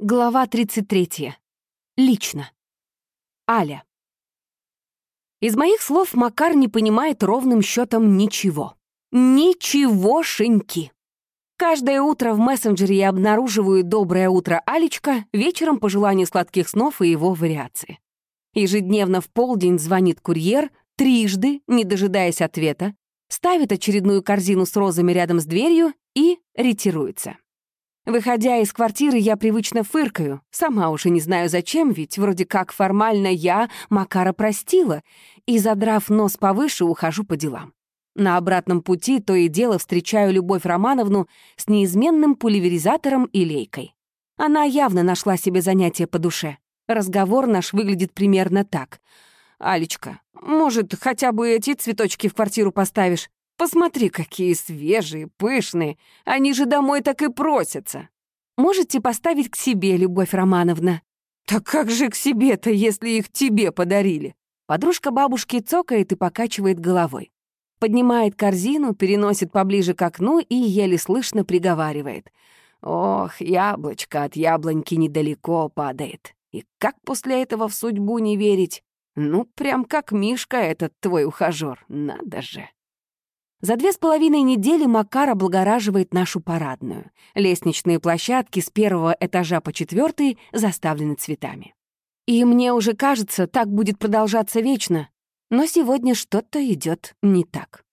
Глава 33. Лично. Аля. Из моих слов Макар не понимает ровным счетом ничего. Ничегошеньки. Каждое утро в мессенджере я обнаруживаю «Доброе утро, Алечка», вечером пожелание сладких снов и его вариации. Ежедневно в полдень звонит курьер, трижды, не дожидаясь ответа, ставит очередную корзину с розами рядом с дверью и ретируется. Выходя из квартиры, я привычно фыркаю. Сама уже не знаю зачем, ведь вроде как формально я Макара простила, и, задрав нос повыше, ухожу по делам. На обратном пути то и дело встречаю Любовь Романовну с неизменным пульверизатором и лейкой. Она явно нашла себе занятие по душе. Разговор наш выглядит примерно так. «Алечка, может, хотя бы эти цветочки в квартиру поставишь? Посмотри, какие свежие, пышные. Они же домой так и просятся. Можете поставить к себе, Любовь Романовна. Так как же к себе-то, если их тебе подарили? Подружка бабушки цокает и покачивает головой. Поднимает корзину, переносит поближе к окну и еле слышно приговаривает. Ох, яблочко от яблоньки недалеко падает. И как после этого в судьбу не верить? Ну, прям как Мишка этот твой ухажёр, надо же. За две с половиной недели Макар облагораживает нашу парадную. Лестничные площадки с первого этажа по четвертый заставлены цветами. И мне уже кажется, так будет продолжаться вечно. Но сегодня что-то идет не так.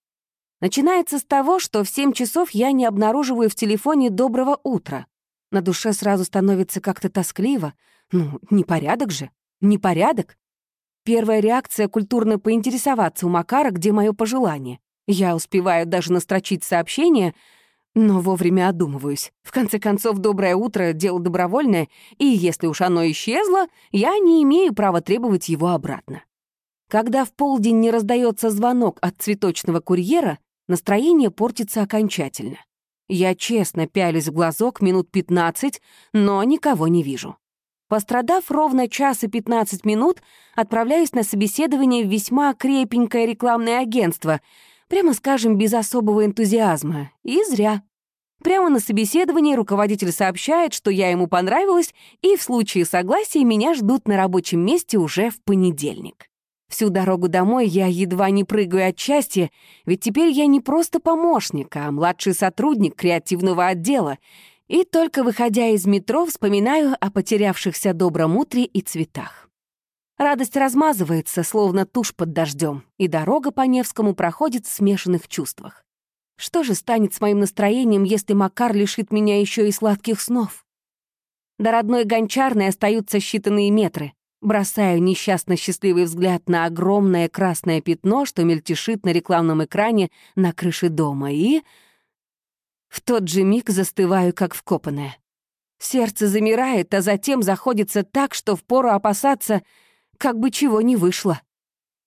Начинается с того, что в семь часов я не обнаруживаю в телефоне «доброго утра». На душе сразу становится как-то тоскливо. Ну, непорядок же, непорядок. Первая реакция — культурно поинтересоваться у Макара, где мое пожелание. Я успеваю даже настрочить сообщение, но вовремя одумываюсь. В конце концов, доброе утро — дело добровольное, и если уж оно исчезло, я не имею права требовать его обратно. Когда в полдень не раздается звонок от цветочного курьера, настроение портится окончательно. Я честно пялюсь в глазок минут 15, но никого не вижу. Пострадав ровно час и 15 минут, отправляюсь на собеседование в весьма крепенькое рекламное агентство — Прямо скажем, без особого энтузиазма. И зря. Прямо на собеседовании руководитель сообщает, что я ему понравилась, и в случае согласия меня ждут на рабочем месте уже в понедельник. Всю дорогу домой я едва не прыгаю от счастья, ведь теперь я не просто помощник, а младший сотрудник креативного отдела. И только выходя из метро, вспоминаю о потерявшихся добром утре и цветах. Радость размазывается, словно тушь под дождем, и дорога по Невскому проходит в смешанных чувствах. Что же станет с моим настроением, если Макар лишит меня еще и сладких снов? До родной гончарной остаются считанные метры. Бросаю несчастно счастливый взгляд на огромное красное пятно, что мельтешит на рекламном экране на крыше дома, и... В тот же миг застываю, как вкопанное. Сердце замирает, а затем заходится так, что впору опасаться — как бы чего не вышло.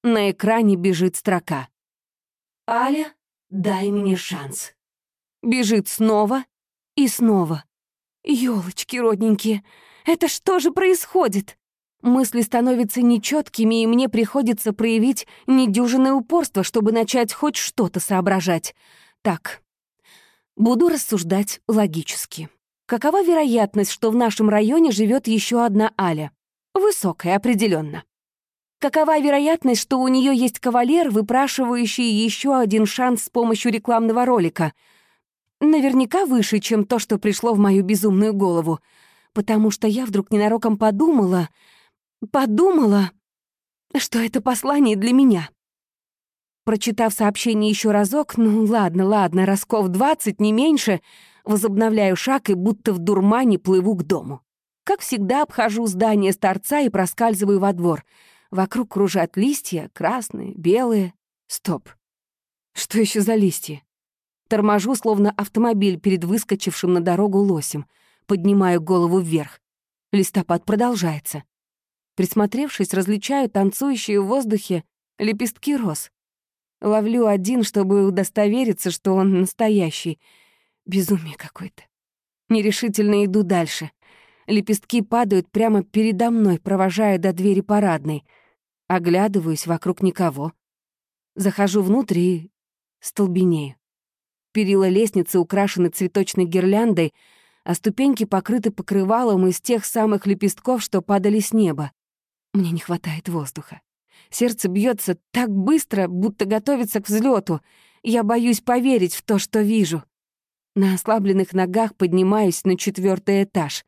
На экране бежит строка. «Аля, дай мне шанс». Бежит снова и снова. Ёлочки родненькие, это что же происходит? Мысли становятся нечеткими, и мне приходится проявить недюжинное упорство, чтобы начать хоть что-то соображать. Так, буду рассуждать логически. Какова вероятность, что в нашем районе живет еще одна Аля? Высокая, определенно. Какова вероятность, что у нее есть кавалер, выпрашивающий еще один шанс с помощью рекламного ролика? Наверняка выше, чем то, что пришло в мою безумную голову. Потому что я вдруг ненароком подумала... Подумала, что это послание для меня. Прочитав сообщение еще разок, ну ладно, ладно, расков двадцать, не меньше, возобновляю шаг и будто в дурмане плыву к дому. Как всегда, обхожу здание с торца и проскальзываю во двор. Вокруг кружат листья, красные, белые. Стоп. Что еще за листья? Торможу, словно автомобиль перед выскочившим на дорогу лосем. Поднимаю голову вверх. Листопад продолжается. Присмотревшись, различаю танцующие в воздухе лепестки роз. Ловлю один, чтобы удостовериться, что он настоящий. Безумие какое-то. Нерешительно иду дальше. Лепестки падают прямо передо мной, провожая до двери парадной. Оглядываюсь, вокруг никого. Захожу внутрь и столбенею. Перила лестницы украшены цветочной гирляндой, а ступеньки покрыты покрывалом из тех самых лепестков, что падали с неба. Мне не хватает воздуха. Сердце бьется так быстро, будто готовится к взлету. Я боюсь поверить в то, что вижу. На ослабленных ногах поднимаюсь на четвертый этаж.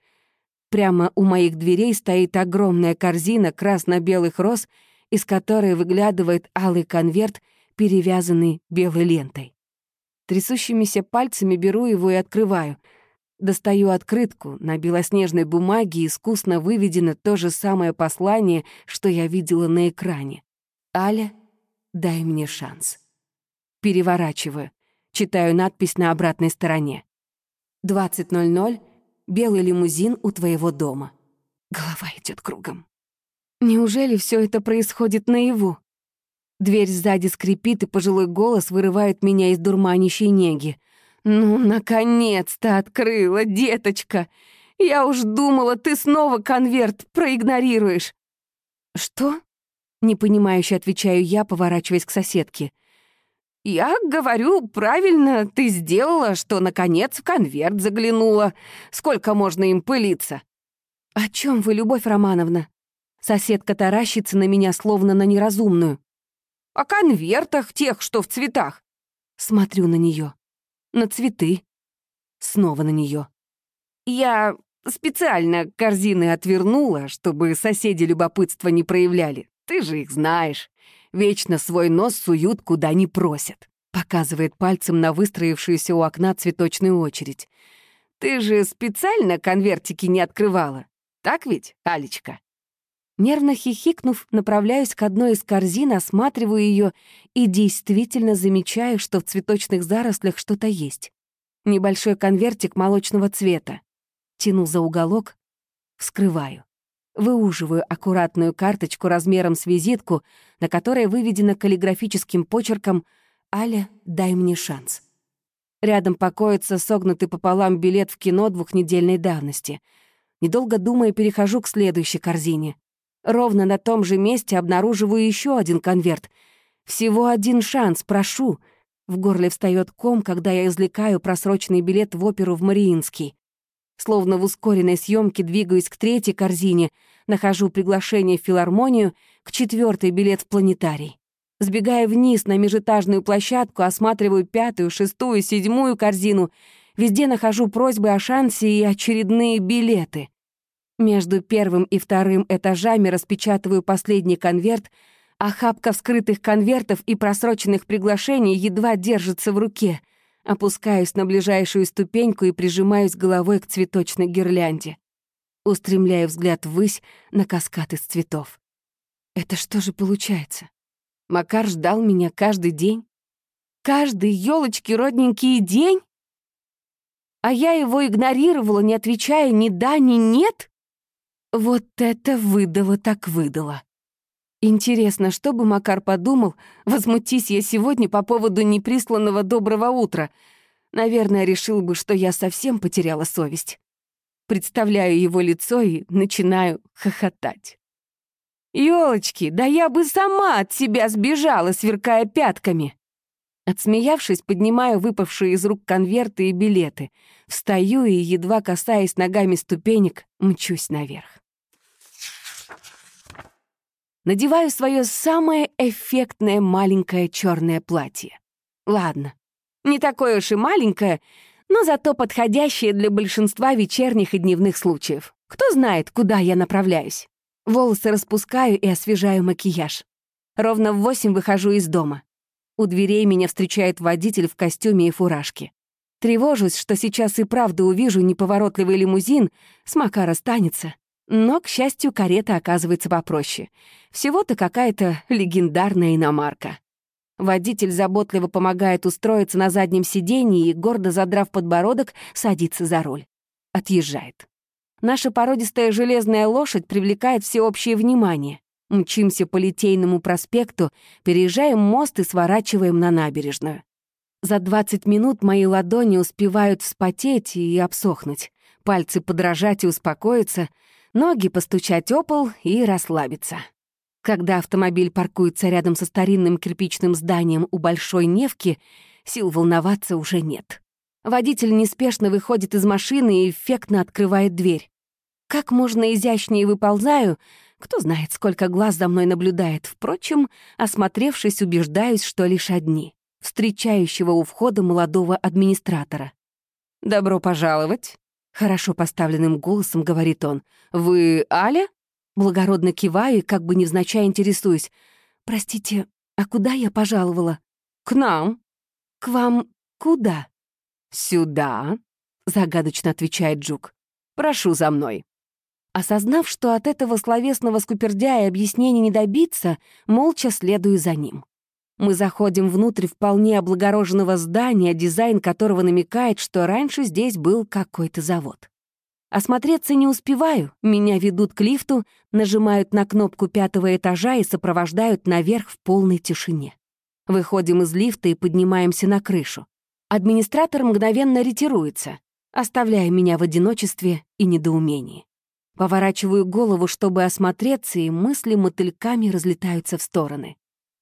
Прямо у моих дверей стоит огромная корзина красно-белых роз, из которой выглядывает алый конверт, перевязанный белой лентой. Трясущимися пальцами беру его и открываю. Достаю открытку. На белоснежной бумаге искусно выведено то же самое послание, что я видела на экране. «Аля, дай мне шанс». Переворачиваю. Читаю надпись на обратной стороне. 20.00. Белый лимузин у твоего дома. Голова идет кругом. Неужели все это происходит наяву? Дверь сзади скрипит, и пожилой голос вырывает меня из дурманящей неги. «Ну, наконец-то открыла, деточка! Я уж думала, ты снова конверт проигнорируешь!» «Что?» — непонимающе отвечаю я, поворачиваясь к соседке. «Я говорю, правильно ты сделала, что, наконец, в конверт заглянула. Сколько можно им пылиться?» «О чем вы, Любовь Романовна?» Соседка таращится на меня, словно на неразумную. «О конвертах тех, что в цветах». Смотрю на нее. На цветы. Снова на нее. Я специально корзины отвернула, чтобы соседи любопытства не проявляли. Ты же их знаешь. Вечно свой нос суют, куда не просят. Показывает пальцем на выстроившуюся у окна цветочную очередь. Ты же специально конвертики не открывала. Так ведь, Алечка? Нервно хихикнув, направляюсь к одной из корзин, осматриваю ее и действительно замечаю, что в цветочных зарослях что-то есть. Небольшой конвертик молочного цвета. Тяну за уголок, вскрываю. Выуживаю аккуратную карточку размером с визитку, на которой выведено каллиграфическим почерком «Аля, дай мне шанс». Рядом покоится согнутый пополам билет в кино двухнедельной давности. Недолго думая, перехожу к следующей корзине. Ровно на том же месте обнаруживаю еще один конверт. Всего один шанс, прошу. В горле встает ком, когда я извлекаю просроченный билет в оперу в Мариинский. Словно в ускоренной съемке двигаюсь к третьей корзине, нахожу приглашение в филармонию, к четвертой билет в планетарий. Сбегая вниз на межэтажную площадку, осматриваю пятую, шестую, седьмую корзину. Везде нахожу просьбы о шансе и очередные билеты. Между первым и вторым этажами распечатываю последний конверт, а хапка вскрытых конвертов и просроченных приглашений едва держится в руке — Опускаюсь на ближайшую ступеньку и прижимаюсь головой к цветочной гирлянде. Устремляю взгляд ввысь на каскад из цветов. Это что же получается? Макар ждал меня каждый день? Каждый елочки родненький день? А я его игнорировала, не отвечая ни да, ни нет? Вот это выдало так выдало. Интересно, что бы Макар подумал, возмутись я сегодня по поводу неприсланного доброго утра. Наверное, решил бы, что я совсем потеряла совесть. Представляю его лицо и начинаю хохотать. «Ёлочки, да я бы сама от себя сбежала, сверкая пятками!» Отсмеявшись, поднимаю выпавшие из рук конверты и билеты. Встаю и, едва касаясь ногами ступенек, мчусь наверх. Надеваю свое самое эффектное маленькое черное платье. Ладно, не такое уж и маленькое, но зато подходящее для большинства вечерних и дневных случаев. Кто знает, куда я направляюсь. Волосы распускаю и освежаю макияж. Ровно в восемь выхожу из дома. У дверей меня встречает водитель в костюме и фуражке. Тревожусь, что сейчас и правда увижу неповоротливый лимузин, с Макара станется. Но, к счастью, карета оказывается попроще. Всего-то какая-то легендарная иномарка. Водитель заботливо помогает устроиться на заднем сиденье и, гордо задрав подбородок, садится за руль. Отъезжает. Наша породистая железная лошадь привлекает всеобщее внимание. Мчимся по Литейному проспекту, переезжаем мост и сворачиваем на набережную. За 20 минут мои ладони успевают вспотеть и обсохнуть, пальцы подражать и успокоиться — ноги постучать о пол и расслабиться. Когда автомобиль паркуется рядом со старинным кирпичным зданием у Большой Невки, сил волноваться уже нет. Водитель неспешно выходит из машины и эффектно открывает дверь. Как можно изящнее выползаю, кто знает, сколько глаз за мной наблюдает. Впрочем, осмотревшись, убеждаюсь, что лишь одни — встречающего у входа молодого администратора. «Добро пожаловать», — хорошо поставленным голосом говорит он. «Вы Аля?» Благородно киваю и как бы невзначай интересуюсь. «Простите, а куда я пожаловала?» «К нам». «К вам куда?» «Сюда», — загадочно отвечает Джук. «Прошу за мной». Осознав, что от этого словесного скупердяя объяснений не добиться, молча следую за ним. Мы заходим внутрь вполне облагороженного здания, дизайн которого намекает, что раньше здесь был какой-то завод. Осмотреться не успеваю, меня ведут к лифту, нажимают на кнопку пятого этажа и сопровождают наверх в полной тишине. Выходим из лифта и поднимаемся на крышу. Администратор мгновенно ретируется, оставляя меня в одиночестве и недоумении. Поворачиваю голову, чтобы осмотреться, и мысли мотыльками разлетаются в стороны.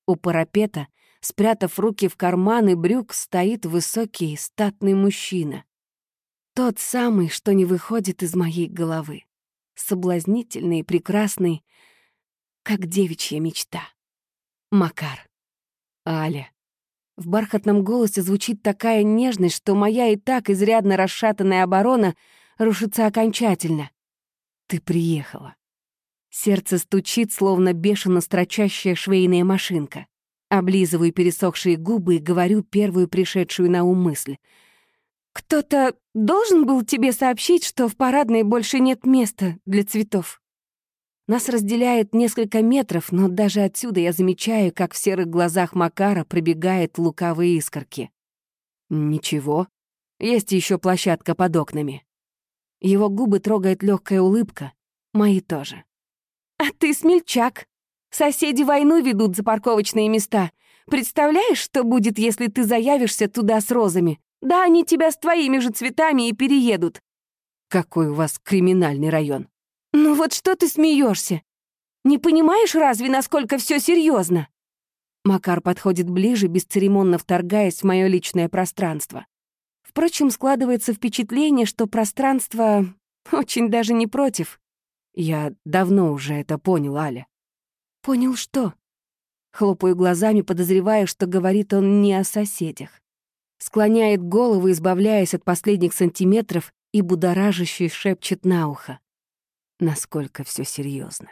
У парапета, спрятав руки в карманы брюк, стоит высокий, статный мужчина. Тот самый, что не выходит из моей головы. Соблазнительный прекрасный, как девичья мечта. Макар. Аля. В бархатном голосе звучит такая нежность, что моя и так изрядно расшатанная оборона рушится окончательно. Ты приехала. Сердце стучит, словно бешено строчащая швейная машинка. Облизываю пересохшие губы и говорю первую пришедшую на ум мысль — «Кто-то должен был тебе сообщить, что в парадной больше нет места для цветов?» Нас разделяет несколько метров, но даже отсюда я замечаю, как в серых глазах Макара пробегают лукавые искорки. «Ничего. Есть еще площадка под окнами». Его губы трогает легкая улыбка, мои тоже. «А ты смельчак. Соседи войну ведут за парковочные места. Представляешь, что будет, если ты заявишься туда с розами? Да они тебя с твоими же цветами и переедут. Какой у вас криминальный район. Ну вот что ты смеешься? Не понимаешь разве, насколько все серьезно? Макар подходит ближе, бесцеремонно вторгаясь в мое личное пространство. Впрочем, складывается впечатление, что пространство очень даже не против. Я давно уже это понял, Аля. Понял что? Хлопаю глазами, подозревая, что говорит он не о соседях склоняет голову, избавляясь от последних сантиметров, и будоражащий шепчет на ухо. Насколько все серьезно.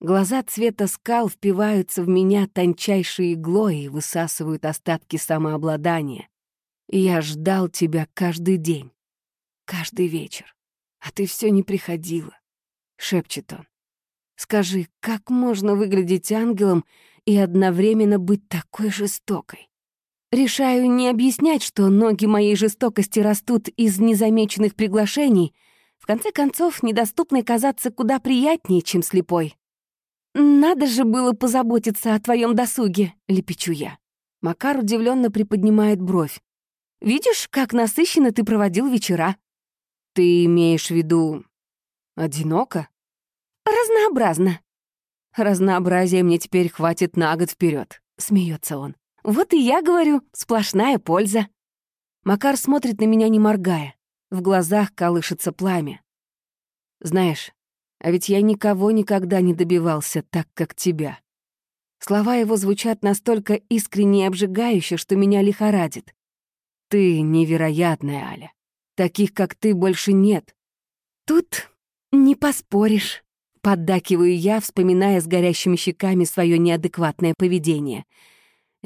Глаза цвета скал впиваются в меня тончайшей иглой и высасывают остатки самообладания. Я ждал тебя каждый день, каждый вечер, а ты все не приходила, — шепчет он. Скажи, как можно выглядеть ангелом и одновременно быть такой жестокой? Решаю не объяснять, что ноги моей жестокости растут из незамеченных приглашений. В конце концов, недоступной казаться куда приятнее, чем слепой. «Надо же было позаботиться о твоем досуге», — лепечу я. Макар удивленно приподнимает бровь. «Видишь, как насыщенно ты проводил вечера?» «Ты имеешь в виду... одиноко?» «Разнообразно». «Разнообразия мне теперь хватит на год вперед, смеется он. Вот и я говорю, сплошная польза. Макар смотрит на меня, не моргая. В глазах колышется пламя. Знаешь, а ведь я никого никогда не добивался так, как тебя. Слова его звучат настолько искренне и обжигающе, что меня лихорадит. Ты невероятная, Аля. Таких, как ты, больше нет. Тут не поспоришь. Поддакиваю я, вспоминая с горящими щеками свое неадекватное поведение —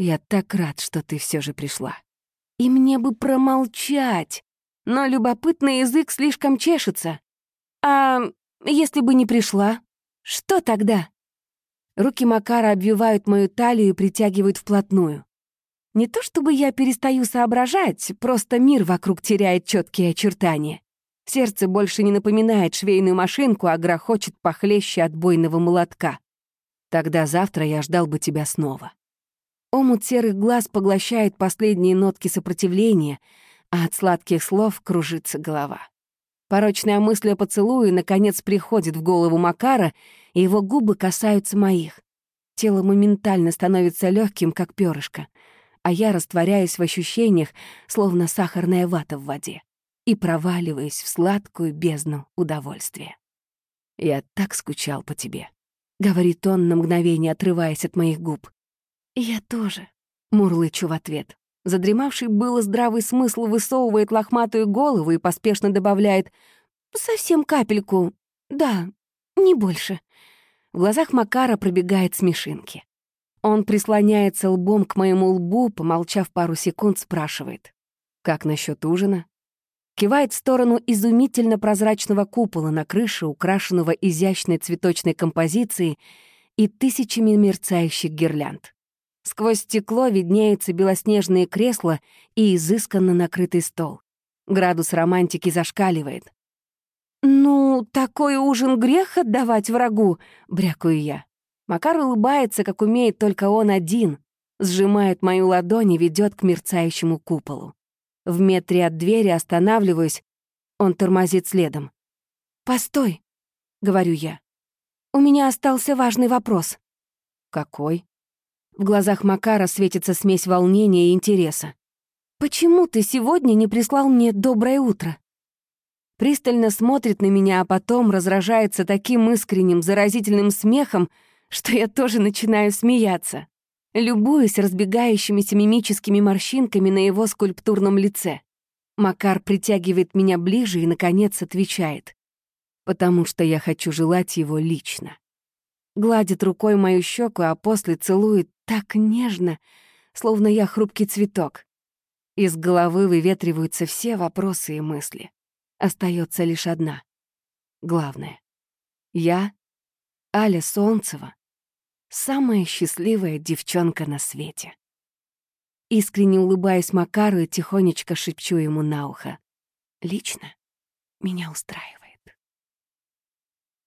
я так рад, что ты все же пришла. И мне бы промолчать, но любопытный язык слишком чешется. А если бы не пришла, что тогда? Руки Макара обвивают мою талию и притягивают вплотную. Не то чтобы я перестаю соображать, просто мир вокруг теряет четкие очертания. Сердце больше не напоминает швейную машинку, а грохочет похлеще отбойного молотка. Тогда завтра я ждал бы тебя снова. Омут серых глаз поглощает последние нотки сопротивления, а от сладких слов кружится голова. Порочная мысль о поцелуе наконец приходит в голову Макара, и его губы касаются моих. Тело моментально становится легким, как перышко. а я растворяюсь в ощущениях, словно сахарная вата в воде, и проваливаюсь в сладкую бездну удовольствия. «Я так скучал по тебе», — говорит он на мгновение, отрываясь от моих губ. «Я тоже», — мурлычу в ответ. Задремавший было здравый смысл высовывает лохматую голову и поспешно добавляет «Совсем капельку. Да, не больше». В глазах Макара пробегает смешинки. Он прислоняется лбом к моему лбу, помолчав пару секунд, спрашивает. «Как насчет ужина?» Кивает в сторону изумительно прозрачного купола на крыше, украшенного изящной цветочной композицией и тысячами мерцающих гирлянд. Сквозь стекло виднеются белоснежные кресла и изысканно накрытый стол. Градус романтики зашкаливает. «Ну, такой ужин грех отдавать врагу», — брякаю я. Макар улыбается, как умеет только он один, сжимает мою ладонь и ведет к мерцающему куполу. В метре от двери останавливаюсь, он тормозит следом. «Постой», — говорю я. «У меня остался важный вопрос». «Какой?» В глазах Макара светится смесь волнения и интереса. «Почему ты сегодня не прислал мне доброе утро?» Пристально смотрит на меня, а потом разражается таким искренним, заразительным смехом, что я тоже начинаю смеяться. Любуюсь разбегающимися мимическими морщинками на его скульптурном лице. Макар притягивает меня ближе и, наконец, отвечает. «Потому что я хочу желать его лично». Гладит рукой мою щеку, а после целует так нежно, словно я хрупкий цветок. Из головы выветриваются все вопросы и мысли. Остается лишь одна. Главное. Я, Аля Солнцева, самая счастливая девчонка на свете. Искренне улыбаясь Макару и тихонечко шепчу ему на ухо. Лично меня устраивает.